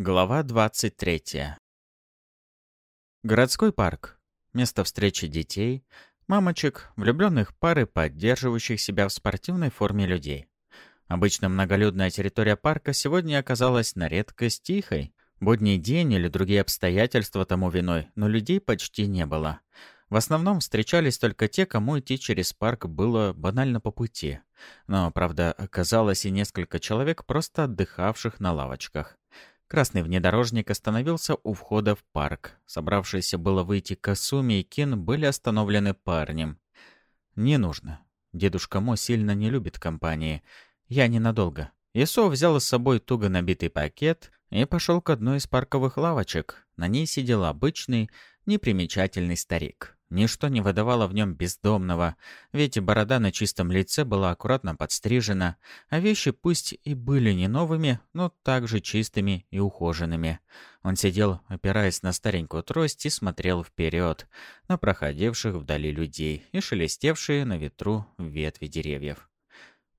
Глава 23. Городской парк. Место встречи детей, мамочек, влюбленных пар и поддерживающих себя в спортивной форме людей. Обычно многолюдная территория парка сегодня оказалась на редкость тихой. Будний день или другие обстоятельства тому виной, но людей почти не было. В основном встречались только те, кому идти через парк было банально по пути. Но, правда, оказалось и несколько человек, просто отдыхавших на лавочках. Красный внедорожник остановился у входа в парк. Собравшиеся было выйти Касуми и Кин были остановлены парнем. «Не нужно. Дедушка Мо сильно не любит компании. Я ненадолго». Исо взял с собой туго набитый пакет и пошел к одной из парковых лавочек. На ней сидел обычный, непримечательный старик. Ничто не выдавало в нем бездомного, ведь борода на чистом лице была аккуратно подстрижена, а вещи пусть и были не новыми, но также чистыми и ухоженными. Он сидел, опираясь на старенькую трость, и смотрел вперед, на проходивших вдали людей и шелестевшие на ветру ветви деревьев.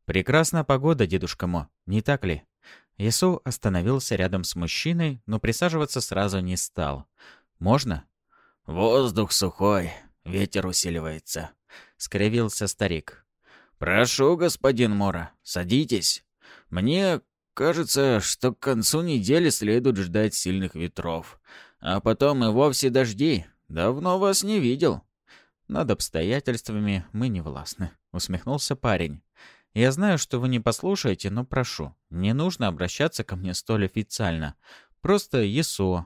«Прекрасная погода, дедушка Мо, не так ли?» Ису остановился рядом с мужчиной, но присаживаться сразу не стал. «Можно?» «Воздух сухой, ветер усиливается», — скривился старик. «Прошу, господин Мора, садитесь. Мне кажется, что к концу недели следует ждать сильных ветров. А потом и вовсе дожди. Давно вас не видел». «Над обстоятельствами мы не властны», — усмехнулся парень. «Я знаю, что вы не послушаете, но прошу, не нужно обращаться ко мне столь официально. Просто ЕСО».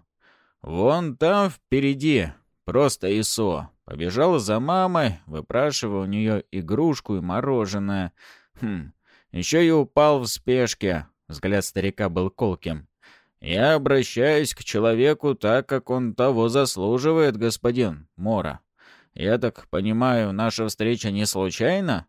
«Вон там впереди Просто ИСО. Побежала за мамой, выпрашивая у нее игрушку и мороженое. Хм, еще и упал в спешке. Взгляд старика был колким. «Я обращаюсь к человеку так, как он того заслуживает, господин Мора. Я так понимаю, наша встреча не случайна?»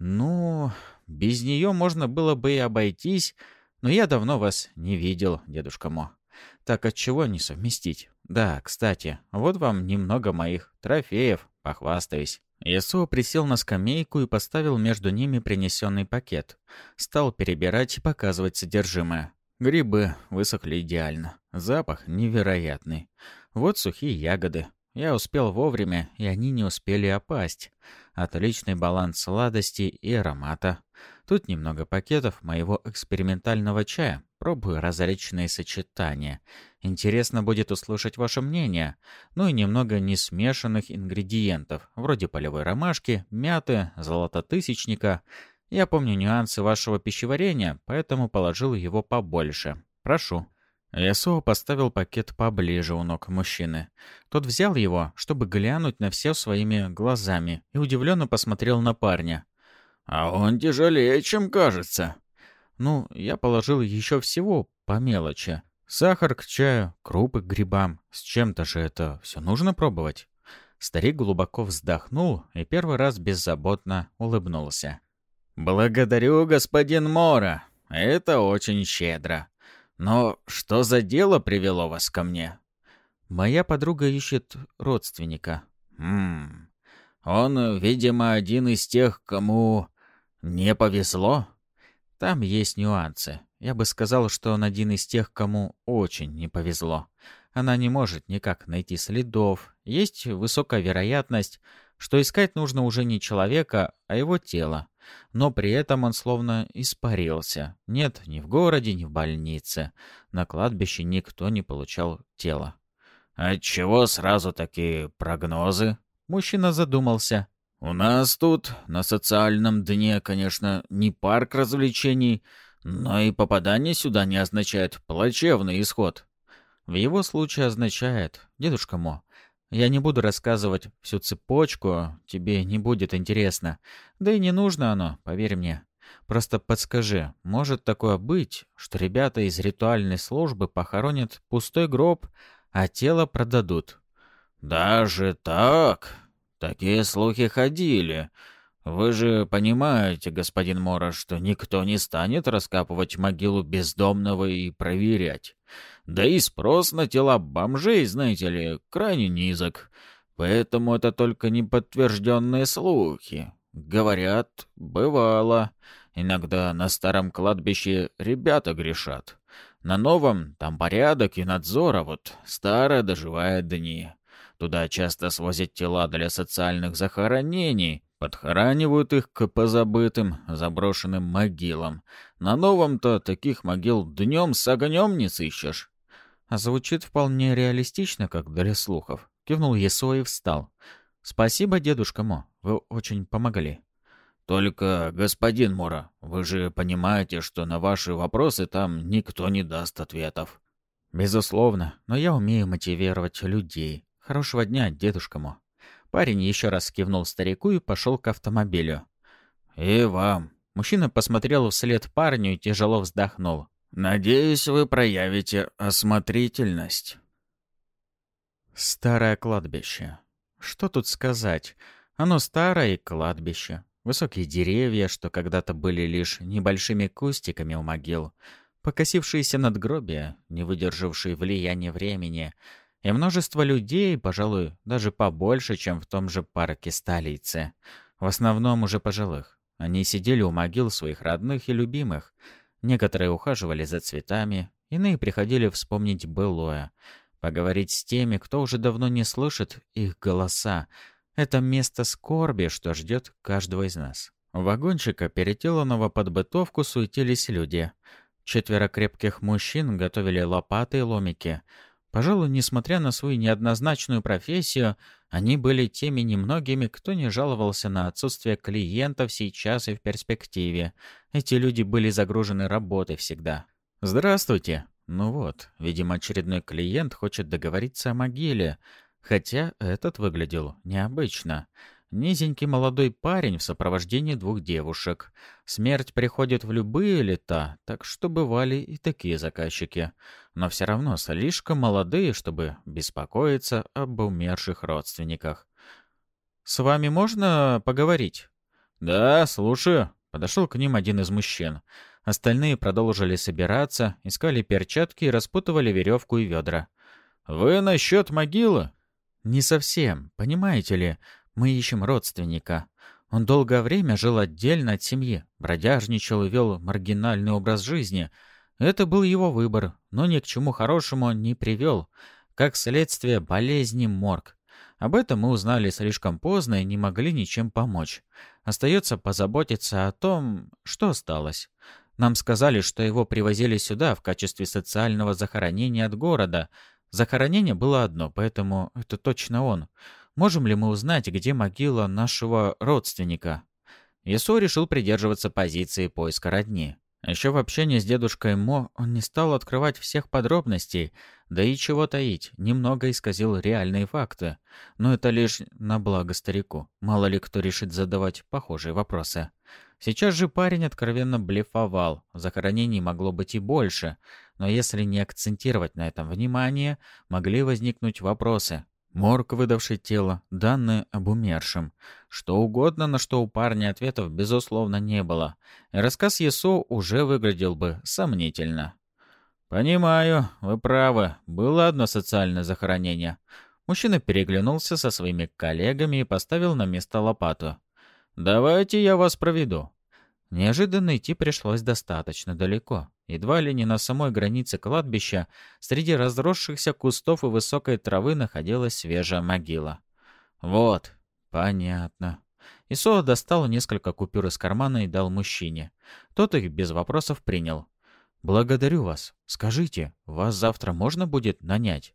«Ну, без нее можно было бы и обойтись, но я давно вас не видел, дедушка Мо. Так отчего не совместить? Да, кстати, вот вам немного моих трофеев, похвастаюсь. Ясуо присел на скамейку и поставил между ними принесенный пакет. Стал перебирать и показывать содержимое. Грибы высохли идеально. Запах невероятный. Вот сухие ягоды. Я успел вовремя, и они не успели опасть. Отличный баланс сладости и аромата. Тут немного пакетов моего экспериментального чая. Пробую различные сочетания. Интересно будет услышать ваше мнение. Ну и немного несмешанных ингредиентов, вроде полевой ромашки, мяты, золототысячника. Я помню нюансы вашего пищеварения, поэтому положил его побольше. Прошу. Ясуо поставил пакет поближе у ног мужчины. Тот взял его, чтобы глянуть на все своими глазами, и удивленно посмотрел на парня. «А он тяжелее, чем кажется». «Ну, я положил еще всего по мелочи. Сахар к чаю, крупы к грибам. С чем-то же это все нужно пробовать». Старик глубоко вздохнул и первый раз беззаботно улыбнулся. «Благодарю, господин Мора. Это очень щедро. Но что за дело привело вас ко мне?» «Моя подруга ищет родственника». «Хм... Он, видимо, один из тех, кому не повезло?» «Там есть нюансы. Я бы сказал, что он один из тех, кому очень не повезло. Она не может никак найти следов. Есть высокая вероятность, что искать нужно уже не человека, а его тело. Но при этом он словно испарился. Нет, ни в городе, ни в больнице. На кладбище никто не получал тело. «Отчего сразу такие прогнозы?» Мужчина задумался. «У нас тут, на социальном дне, конечно, не парк развлечений, но и попадание сюда не означает плачевный исход». В его случае означает, дедушка Мо, я не буду рассказывать всю цепочку, тебе не будет интересно. Да и не нужно оно, поверь мне. Просто подскажи, может такое быть, что ребята из ритуальной службы похоронят пустой гроб, а тело продадут? Даже так? Такие слухи ходили. Вы же понимаете, господин Мора, что никто не станет раскапывать могилу бездомного и проверять. Да и спрос на тела бомжей, знаете ли, крайне низок. Поэтому это только неподтвержденные слухи. Говорят, бывало. Иногда на старом кладбище ребята грешат. На новом там порядок и надзор, а вот старое доживает дни. Туда часто свозят тела для социальных захоронений, подхоранивают их к позабытым, заброшенным могилам. На новом-то таких могил днем с огнем не сыщешь. А звучит вполне реалистично, как для слухов. Кивнул Есо и встал. «Спасибо, дедушка Мо, вы очень помогли». «Только, господин Мора, вы же понимаете, что на ваши вопросы там никто не даст ответов». «Безусловно, но я умею мотивировать людей. Хорошего дня, дедушка Мо». Парень еще раз кивнул старику и пошел к автомобилю. «И вам». Мужчина посмотрел вслед парню и тяжело вздохнул. «Надеюсь, вы проявите осмотрительность». Старое кладбище. Что тут сказать? Оно старое и кладбище. Высокие деревья, что когда-то были лишь небольшими кустиками у могил, покосившиеся надгробия, не выдержавшие влияния времени, и множество людей, пожалуй, даже побольше, чем в том же парке столицы. В основном уже пожилых. Они сидели у могил своих родных и любимых. Некоторые ухаживали за цветами, иные приходили вспомнить былое, поговорить с теми, кто уже давно не слышит их голоса, это место скорби, что ждет каждого из нас. У вагончика, переделанного под бытовку, суетились люди. Четверо крепких мужчин готовили лопаты и ломики. Пожалуй, несмотря на свою неоднозначную профессию, они были теми немногими, кто не жаловался на отсутствие клиентов сейчас и в перспективе. Эти люди были загружены работой всегда. «Здравствуйте!» Ну вот, видимо, очередной клиент хочет договориться о могиле. Хотя этот выглядел необычно. Низенький молодой парень в сопровождении двух девушек. Смерть приходит в любые лета, так что бывали и такие заказчики. Но все равно слишком молодые, чтобы беспокоиться об умерших родственниках. «С вами можно поговорить?» «Да, слушаю», — подошел к ним один из мужчин. Остальные продолжили собираться, искали перчатки и распутывали веревку и ведра. «Вы насчет могилы?» «Не совсем. Понимаете ли, мы ищем родственника. Он долгое время жил отдельно от семьи, бродяжничал и вел маргинальный образ жизни. Это был его выбор, но ни к чему хорошему не привел. Как следствие болезни морг. Об этом мы узнали слишком поздно и не могли ничем помочь. Остается позаботиться о том, что осталось. Нам сказали, что его привозили сюда в качестве социального захоронения от города — Захоронение было одно, поэтому это точно он. Можем ли мы узнать, где могила нашего родственника? Исо решил придерживаться позиции поиска родни. Еще в общении с дедушкой Мо он не стал открывать всех подробностей, да и чего таить, немного исказил реальные факты. Но это лишь на благо старику. Мало ли кто решит задавать похожие вопросы. Сейчас же парень откровенно блефовал. Захоронений могло быть и больше. Но если не акцентировать на этом внимание, могли возникнуть вопросы. Морг, выдавший тело, данные об умершем. Что угодно, на что у парня ответов, безусловно, не было. Рассказ Есо уже выглядел бы сомнительно. «Понимаю, вы правы. Было одно социальное захоронение». Мужчина переглянулся со своими коллегами и поставил на место лопату. «Давайте я вас проведу». Неожиданно идти пришлось достаточно далеко. Едва ли не на самой границе кладбища, среди разросшихся кустов и высокой травы находилась свежая могила. «Вот, понятно». Исоа достал несколько купюр из кармана и дал мужчине. Тот их без вопросов принял. «Благодарю вас. Скажите, вас завтра можно будет нанять?»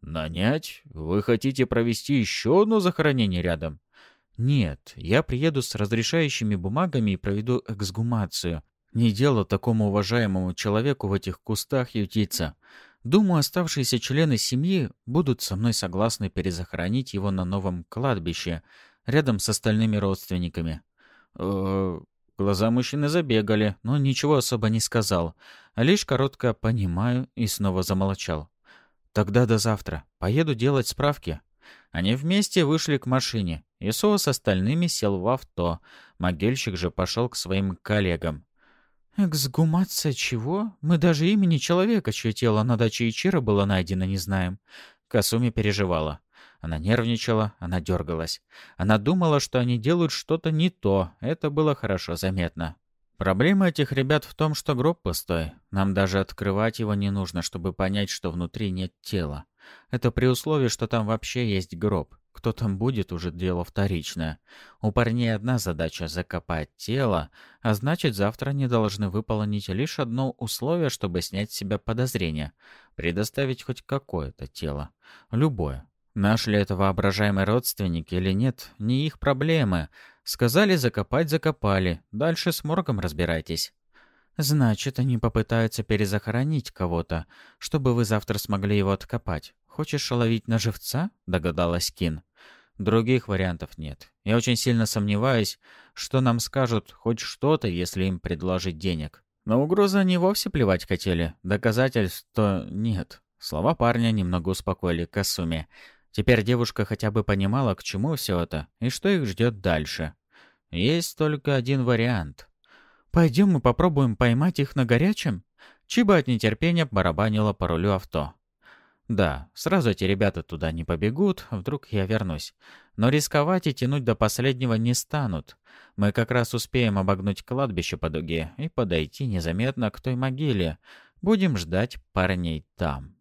«Нанять? Вы хотите провести еще одно захоронение рядом?» «Нет, я приеду с разрешающими бумагами и проведу эксгумацию. Не дело такому уважаемому человеку в этих кустах ютиться. Думаю, оставшиеся члены семьи будут со мной согласны перезахоронить его на новом кладбище, рядом с остальными родственниками. Э Глаза мужчины забегали, но ничего особо не сказал, а лишь коротко «понимаю» и снова замолчал. «Тогда до завтра. Поеду делать справки». Они вместе вышли к машине. Исоа с остальными сел в авто. Могильщик же пошел к своим коллегам. «Эксгумация чего? Мы даже имени человека, чье тело на даче Ичира было найдено, не знаем». Касуми переживала. Она нервничала, она дергалась. Она думала, что они делают что-то не то. Это было хорошо заметно. Проблема этих ребят в том, что гроб пустой. Нам даже открывать его не нужно, чтобы понять, что внутри нет тела. Это при условии, что там вообще есть гроб. Кто там будет, уже дело вторичное. У парней одна задача — закопать тело, а значит, завтра они должны выполнить лишь одно условие, чтобы снять с себя подозрения — предоставить хоть какое-то тело. Любое. Наш ли это воображаемый родственник или нет, не их проблемы. Сказали закопать — закопали. Дальше с моргом разбирайтесь. Значит, они попытаются перезахоронить кого-то, чтобы вы завтра смогли его откопать. Хочешь ловить на живца? Догадалась Кин. Других вариантов нет. Я очень сильно сомневаюсь, что нам скажут хоть что-то, если им предложить денег. На угрозы они вовсе плевать хотели. Доказательств то нет. Слова парня немного успокоили Касуми. Теперь девушка хотя бы понимала, к чему все это и что их ждет дальше. Есть только один вариант. «Пойдем и попробуем поймать их на горячем?» Чиба от нетерпения барабанила по рулю авто. Да, сразу эти ребята туда не побегут, вдруг я вернусь. Но рисковать и тянуть до последнего не станут. Мы как раз успеем обогнуть кладбище по дуге и подойти незаметно к той могиле. Будем ждать парней там.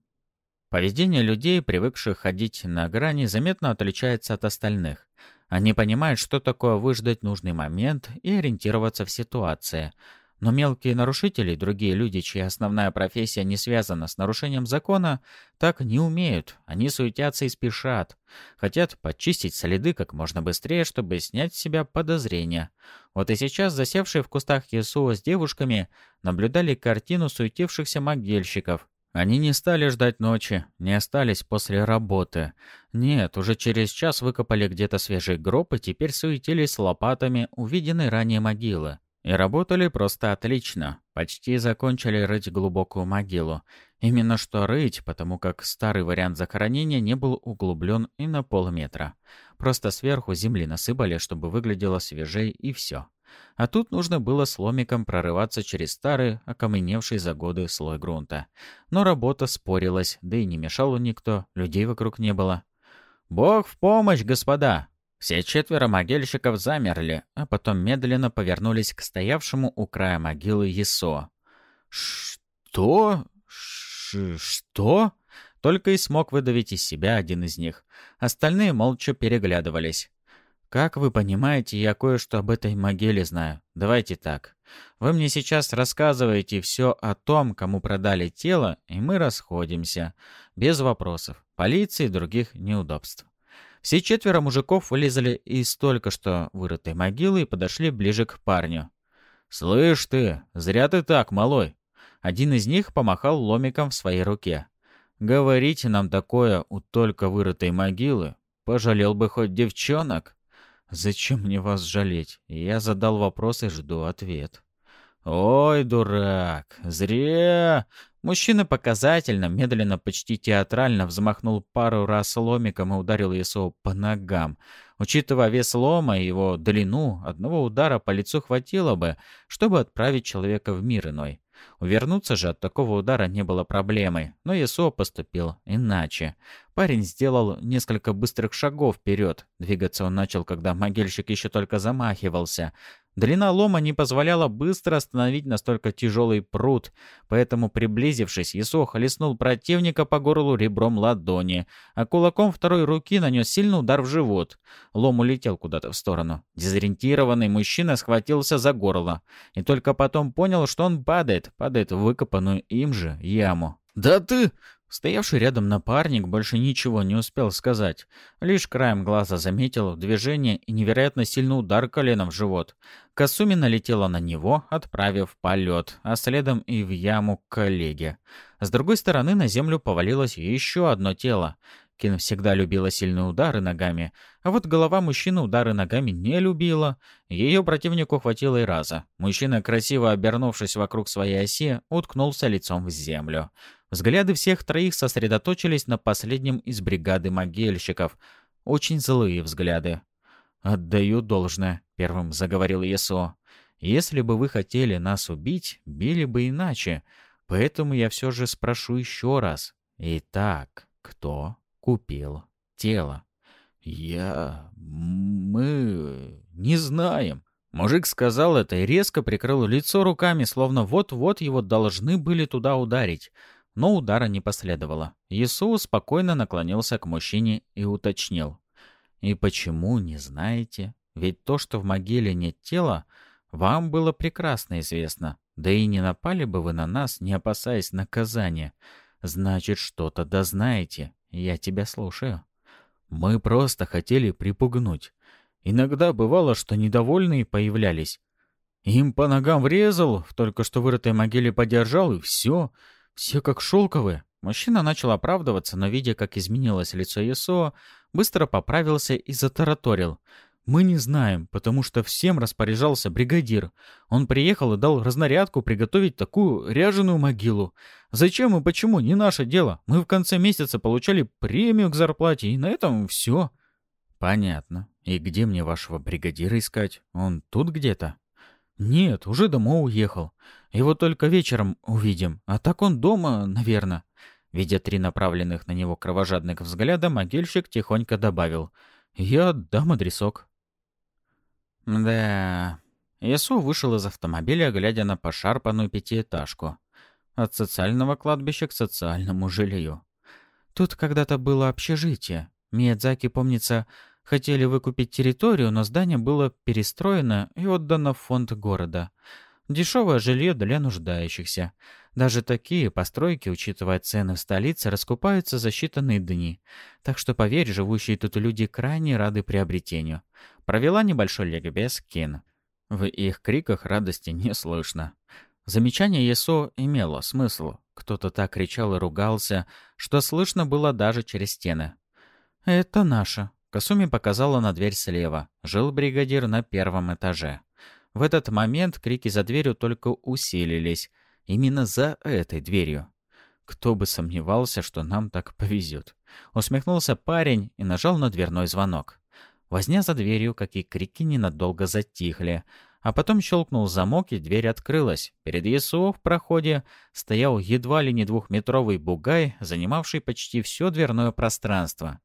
Поведение людей, привыкших ходить на грани, заметно отличается от остальных. Они понимают, что такое выждать нужный момент и ориентироваться в ситуации – но мелкие нарушители, другие люди, чья основная профессия не связана с нарушением закона, так не умеют. Они суетятся и спешат. Хотят почистить следы как можно быстрее, чтобы снять с себя подозрения. Вот и сейчас засевшие в кустах Ясуа с девушками наблюдали картину суетившихся могильщиков. Они не стали ждать ночи, не остались после работы. Нет, уже через час выкопали где-то свежий гроб и теперь суетились лопатами увиденной ранее могилы. И работали просто отлично. Почти закончили рыть глубокую могилу. Именно что рыть, потому как старый вариант захоронения не был углублен и на полметра. Просто сверху земли насыпали, чтобы выглядело свежей, и все. А тут нужно было сломиком прорываться через старый, окаменевший за годы слой грунта. Но работа спорилась, да и не мешал никто, людей вокруг не было. «Бог в помощь, господа!» Все четверо могильщиков замерли, а потом медленно повернулись к стоявшему у края могилы Есо. «Что? Ш что?» Только и смог выдавить из себя один из них. Остальные молча переглядывались. «Как вы понимаете, я кое-что об этой могиле знаю. Давайте так. Вы мне сейчас рассказываете все о том, кому продали тело, и мы расходимся. Без вопросов, полиции и других неудобств. Все четверо мужиков вылезали из только что вырытой могилы и подошли ближе к парню. «Слышь ты, зря ты так, малой!» Один из них помахал ломиком в своей руке. «Говорите нам такое у только вырытой могилы. Пожалел бы хоть девчонок?» «Зачем мне вас жалеть? Я задал вопрос и жду ответ». «Ой, дурак, зря! Мужчина показательно, медленно, почти театрально взмахнул пару раз ломиком и ударил Исо по ногам. Учитывая вес лома и его длину, одного удара по лицу хватило бы, чтобы отправить человека в мир иной. Увернуться же от такого удара не было проблемой, но Исо поступил иначе. Парень сделал несколько быстрых шагов вперед. Двигаться он начал, когда могильщик еще только замахивался. Длина лома не позволяла быстро остановить настолько тяжелый пруд, поэтому, приблизившись, Исо хлестнул противника по горлу ребром ладони, а кулаком второй руки нанес сильный удар в живот. Лом улетел куда-то в сторону. Дезориентированный мужчина схватился за горло и только потом понял, что он падает, падает в выкопанную им же яму. «Да ты...» Стоявший рядом напарник больше ничего не успел сказать. Лишь краем глаза заметил движение и невероятно сильный удар коленом в живот. Касуми налетела на него, отправив полет, а следом и в яму к коллеге. С другой стороны на землю повалилось еще одно тело. Кин всегда любила сильные удары ногами, а вот голова мужчины удары ногами не любила. Ее противнику хватило и раза. Мужчина, красиво обернувшись вокруг своей оси, уткнулся лицом в землю. Взгляды всех троих сосредоточились на последнем из бригады могильщиков. Очень злые взгляды. «Отдаю должное», — первым заговорил Есо. «Если бы вы хотели нас убить, били бы иначе. Поэтому я все же спрошу еще раз. Итак, кто купил тело?» «Я... мы... не знаем», Мужик сказал это и резко прикрыл лицо руками, словно вот-вот его должны были туда ударить. Но удара не последовало. Иисус спокойно наклонился к мужчине и уточнил. «И почему, не знаете? Ведь то, что в могиле нет тела, вам было прекрасно известно. Да и не напали бы вы на нас, не опасаясь наказания. Значит, что-то дознаете. Я тебя слушаю. Мы просто хотели припугнуть. Иногда бывало, что недовольные появлялись. Им по ногам врезал, в только что вырытой могиле подержал, и все. Все как шелковые. Мужчина начал оправдываться, но, видя, как изменилось лицо Есо, быстро поправился и затараторил. «Мы не знаем, потому что всем распоряжался бригадир. Он приехал и дал разнарядку приготовить такую ряженую могилу. Зачем и почему, не наше дело. Мы в конце месяца получали премию к зарплате, и на этом все». «Понятно. И где мне вашего бригадира искать? Он тут где-то?» «Нет, уже домой уехал. Его только вечером увидим. А так он дома, наверное». Видя три направленных на него кровожадных взгляда, могильщик тихонько добавил. «Я дам адресок». Да. Ясу вышел из автомобиля, глядя на пошарпанную пятиэтажку. От социального кладбища к социальному жилью. Тут когда-то было общежитие. Миядзаки, помнится, хотели выкупить территорию, но здание было перестроено и отдано в фонд города. Дешевое жилье для нуждающихся. Даже такие постройки, учитывая цены в столице, раскупаются за считанные дни. Так что, поверь, живущие тут люди крайне рады приобретению. Провела небольшой ликбез Кин. В их криках радости не слышно. Замечание Есо имело смысл. Кто-то так кричал и ругался, что слышно было даже через стены. «Это наша», — Касуми показала на дверь слева. Жил бригадир на первом этаже. В этот момент крики за дверью только усилились. Именно за этой дверью. Кто бы сомневался, что нам так повезет. Усмехнулся парень и нажал на дверной звонок. Возня за дверью, как и крики, ненадолго затихли. А потом щелкнул замок, и дверь открылась. Перед ЕСУ в проходе стоял едва ли не двухметровый бугай, занимавший почти все дверное пространство.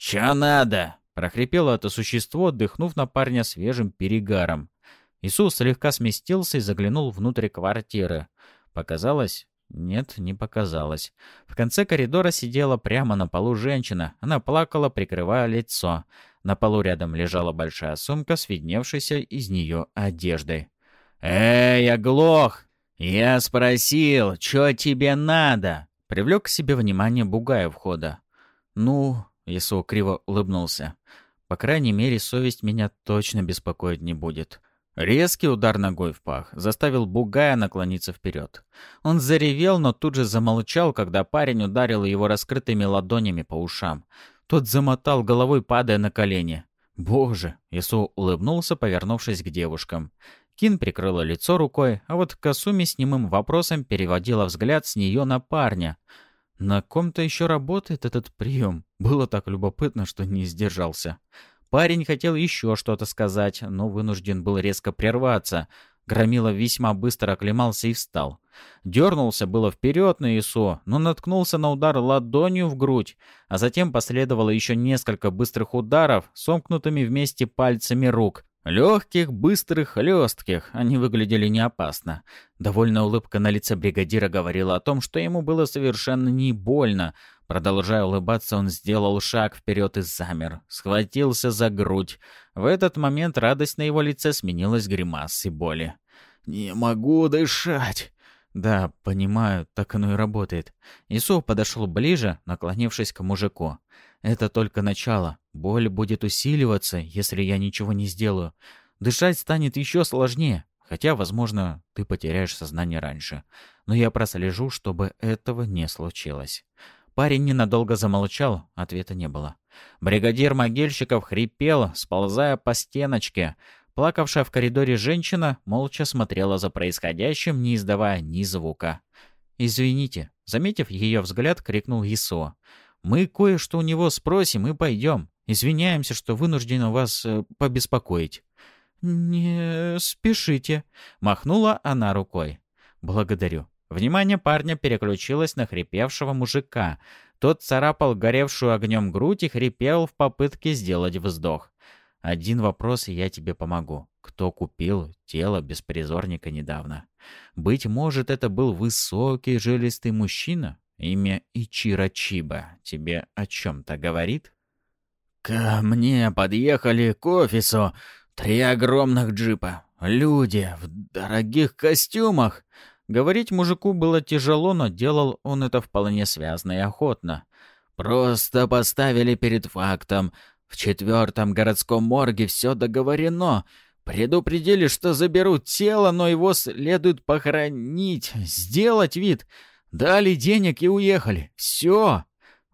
«Чё надо?» — прохрипело это существо, дыхнув на парня свежим перегаром. Иисус слегка сместился и заглянул внутрь квартиры. Показалось? Нет, не показалось. В конце коридора сидела прямо на полу женщина. Она плакала, прикрывая лицо. На полу рядом лежала большая сумка с видневшейся из нее одеждой. «Эй, оглох! Я спросил, что тебе надо?» Привлек к себе внимание бугая входа. «Ну...» — Ису криво улыбнулся. «По крайней мере, совесть меня точно беспокоить не будет. Резкий удар ногой в пах заставил Бугая наклониться вперед. Он заревел, но тут же замолчал, когда парень ударил его раскрытыми ладонями по ушам. Тот замотал головой, падая на колени. «Боже!» — Ису улыбнулся, повернувшись к девушкам. Кин прикрыла лицо рукой, а вот Касуми с немым вопросом переводила взгляд с нее на парня. На ком-то еще работает этот прием. Было так любопытно, что не сдержался. Парень хотел еще что-то сказать, но вынужден был резко прерваться. Громила весьма быстро оклемался и встал. Дернулся было вперед на ИСО, но наткнулся на удар ладонью в грудь, а затем последовало еще несколько быстрых ударов сомкнутыми вместе пальцами рук. Легких, быстрых, хлестких. Они выглядели не опасно. Довольно улыбка на лице бригадира говорила о том, что ему было совершенно не больно, Продолжая улыбаться, он сделал шаг вперед и замер. Схватился за грудь. В этот момент радость на его лице сменилась гримасой боли. «Не могу дышать!» «Да, понимаю, так оно и работает». Ису подошел ближе, наклонившись к мужику. «Это только начало. Боль будет усиливаться, если я ничего не сделаю. Дышать станет еще сложнее, хотя, возможно, ты потеряешь сознание раньше. Но я прослежу, чтобы этого не случилось». Парень ненадолго замолчал, ответа не было. Бригадир могильщиков хрипел, сползая по стеночке. Плакавшая в коридоре женщина молча смотрела за происходящим, не издавая ни звука. «Извините», — заметив ее взгляд, крикнул Исо. «Мы кое-что у него спросим и пойдем. Извиняемся, что вынуждены вас э, побеспокоить». «Не спешите», — махнула она рукой. «Благодарю. Внимание парня переключилось на хрипевшего мужика. Тот царапал горевшую огнем грудь и хрипел в попытке сделать вздох. «Один вопрос, и я тебе помогу. кто купил тело беспризорника недавно. Быть может, это был высокий жилистый мужчина? Имя Ичиро Чиба тебе о чем-то говорит? «Ко мне подъехали к офису три огромных джипа. Люди в дорогих костюмах». Говорить мужику было тяжело, но делал он это вполне связно и охотно. «Просто поставили перед фактом. В четвертом городском морге все договорено. Предупредили, что заберут тело, но его следует похоронить, сделать вид. Дали денег и уехали. Все.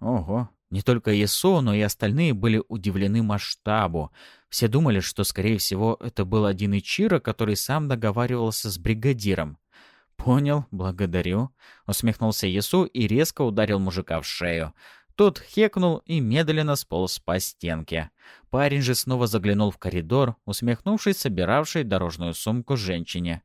Ого. Не только Есо, но и остальные были удивлены масштабу. Все думали, что, скорее всего, это был один Ичиро, который сам договаривался с бригадиром. «Понял, благодарю», — усмехнулся Есу и резко ударил мужика в шею. Тот хекнул и медленно сполз по стенке. Парень же снова заглянул в коридор, усмехнувшись собиравшей дорожную сумку женщине.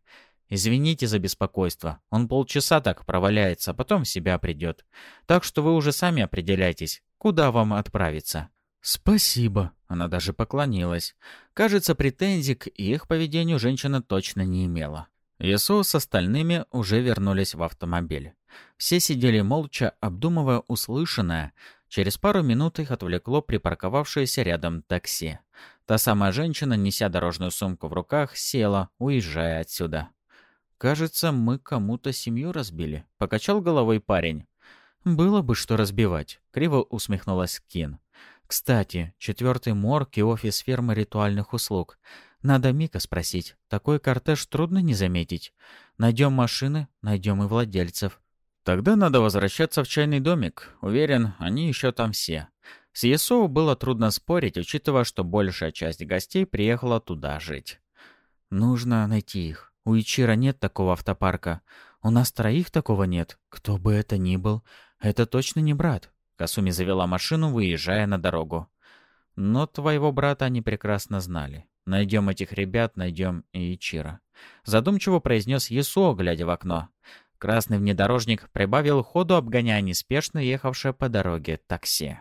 «Извините за беспокойство. Он полчаса так проваляется, а потом в себя придет. Так что вы уже сами определяйтесь, куда вам отправиться». «Спасибо». Она даже поклонилась. Кажется, претензий к их поведению женщина точно не имела. Ясу с остальными уже вернулись в автомобиль. Все сидели молча, обдумывая услышанное. Через пару минут их отвлекло припарковавшееся рядом такси. Та самая женщина, неся дорожную сумку в руках, села, уезжая отсюда. «Кажется, мы кому-то семью разбили», — покачал головой парень. «Было бы что разбивать», — криво усмехнулась Кин. «Кстати, четвертый морг и офис фермы ритуальных услуг. Надо Мика спросить. Такой кортеж трудно не заметить. Найдем машины, найдем и владельцев. Тогда надо возвращаться в чайный домик. Уверен, они еще там все. С Есоу было трудно спорить, учитывая, что большая часть гостей приехала туда жить. Нужно найти их. У Ичира нет такого автопарка. У нас троих такого нет. Кто бы это ни был, это точно не брат. Касуми завела машину, выезжая на дорогу. Но твоего брата они прекрасно знали. Найдем этих ребят, найдем и Ичира. Задумчиво произнес Есуо, глядя в окно. Красный внедорожник прибавил ходу, обгоняя неспешно ехавшее по дороге такси.